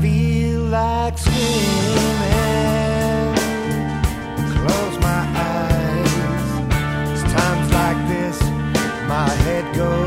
feel like swimming. Close my eyes. It's times like this, my head goes.